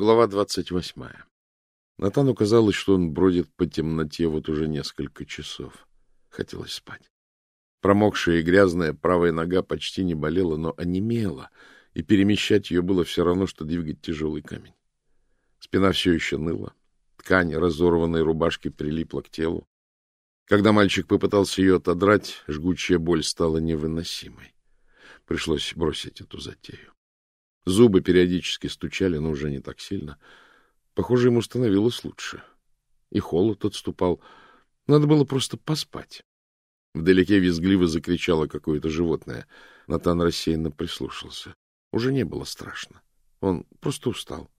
Глава двадцать восьмая. Натану казалось, что он бродит по темноте вот уже несколько часов. Хотелось спать. Промокшая и грязная правая нога почти не болела, но онемела, и перемещать ее было все равно, что двигать тяжелый камень. Спина все еще ныла. Ткань разорванной рубашки прилипла к телу. Когда мальчик попытался ее отодрать, жгучая боль стала невыносимой. Пришлось бросить эту затею. Зубы периодически стучали, но уже не так сильно. Похоже, ему становилось лучше. И холод отступал. Надо было просто поспать. Вдалеке визгливо закричало какое-то животное. Натан рассеянно прислушался. Уже не было страшно. Он просто устал.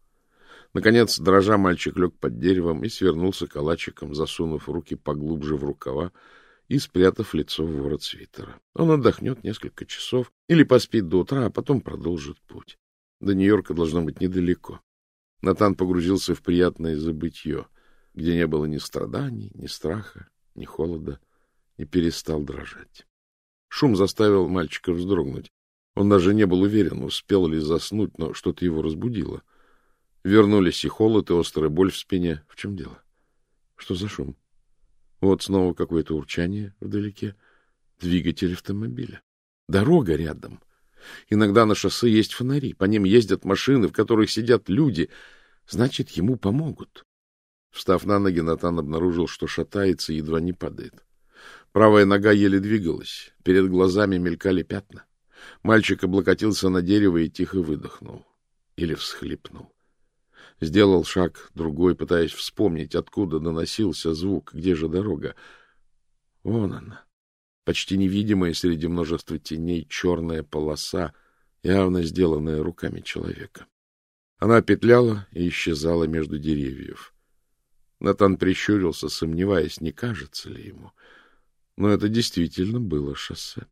Наконец, дрожа, мальчик лег под деревом и свернулся калачиком, засунув руки поглубже в рукава и спрятав лицо в ворот свитера. Он отдохнет несколько часов или поспит до утра, а потом продолжит путь. До Нью-Йорка должно быть недалеко. Натан погрузился в приятное забытье, где не было ни страданий, ни страха, ни холода, и перестал дрожать. Шум заставил мальчика вздрогнуть. Он даже не был уверен, успел ли заснуть, но что-то его разбудило. Вернулись и холод, и острая боль в спине. В чем дело? Что за шум? Вот снова какое-то урчание вдалеке. Двигатель автомобиля. Дорога рядом. Иногда на шоссе есть фонари, по ним ездят машины, в которых сидят люди. Значит, ему помогут. Встав на ноги, Натан обнаружил, что шатается и едва не падает. Правая нога еле двигалась, перед глазами мелькали пятна. Мальчик облокотился на дерево и тихо выдохнул. Или всхлипнул. Сделал шаг, другой, пытаясь вспомнить, откуда доносился звук, где же дорога. Вон она почти невидимая среди множества теней черная полоса, явно сделанная руками человека. Она петляла и исчезала между деревьев. Натан прищурился, сомневаясь, не кажется ли ему. Но это действительно было шоссе.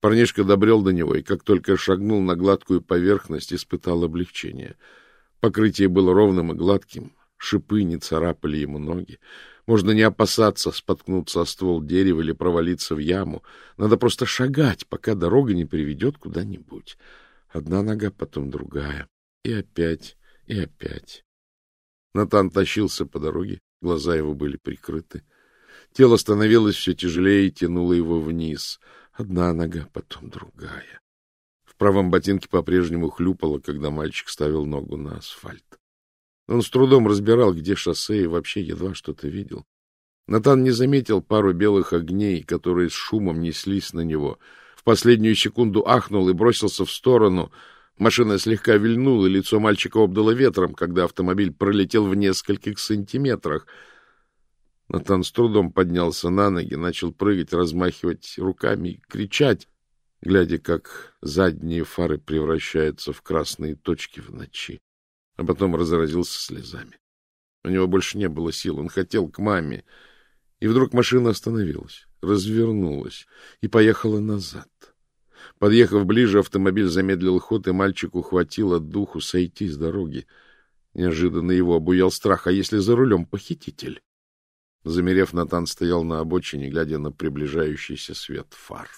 Парнишка добрел до него, и как только шагнул на гладкую поверхность, испытал облегчение. Покрытие было ровным и гладким, шипы не царапали ему ноги. Можно не опасаться споткнуться о ствол дерева или провалиться в яму. Надо просто шагать, пока дорога не приведет куда-нибудь. Одна нога, потом другая. И опять, и опять. Натан тащился по дороге, глаза его были прикрыты. Тело становилось все тяжелее и тянуло его вниз. Одна нога, потом другая. В правом ботинке по-прежнему хлюпало, когда мальчик ставил ногу на асфальт. Он с трудом разбирал, где шоссе, и вообще едва что-то видел. Натан не заметил пару белых огней, которые с шумом неслись на него. В последнюю секунду ахнул и бросился в сторону. Машина слегка вильнула, и лицо мальчика обдало ветром, когда автомобиль пролетел в нескольких сантиметрах. Натан с трудом поднялся на ноги, начал прыгать, размахивать руками и кричать, глядя, как задние фары превращаются в красные точки в ночи а потом разразился слезами. У него больше не было сил, он хотел к маме. И вдруг машина остановилась, развернулась и поехала назад. Подъехав ближе, автомобиль замедлил ход, и мальчику хватило духу сойти с дороги. Неожиданно его обуял страх, а если за рулем похититель? Замерев, Натан стоял на обочине, глядя на приближающийся свет фар.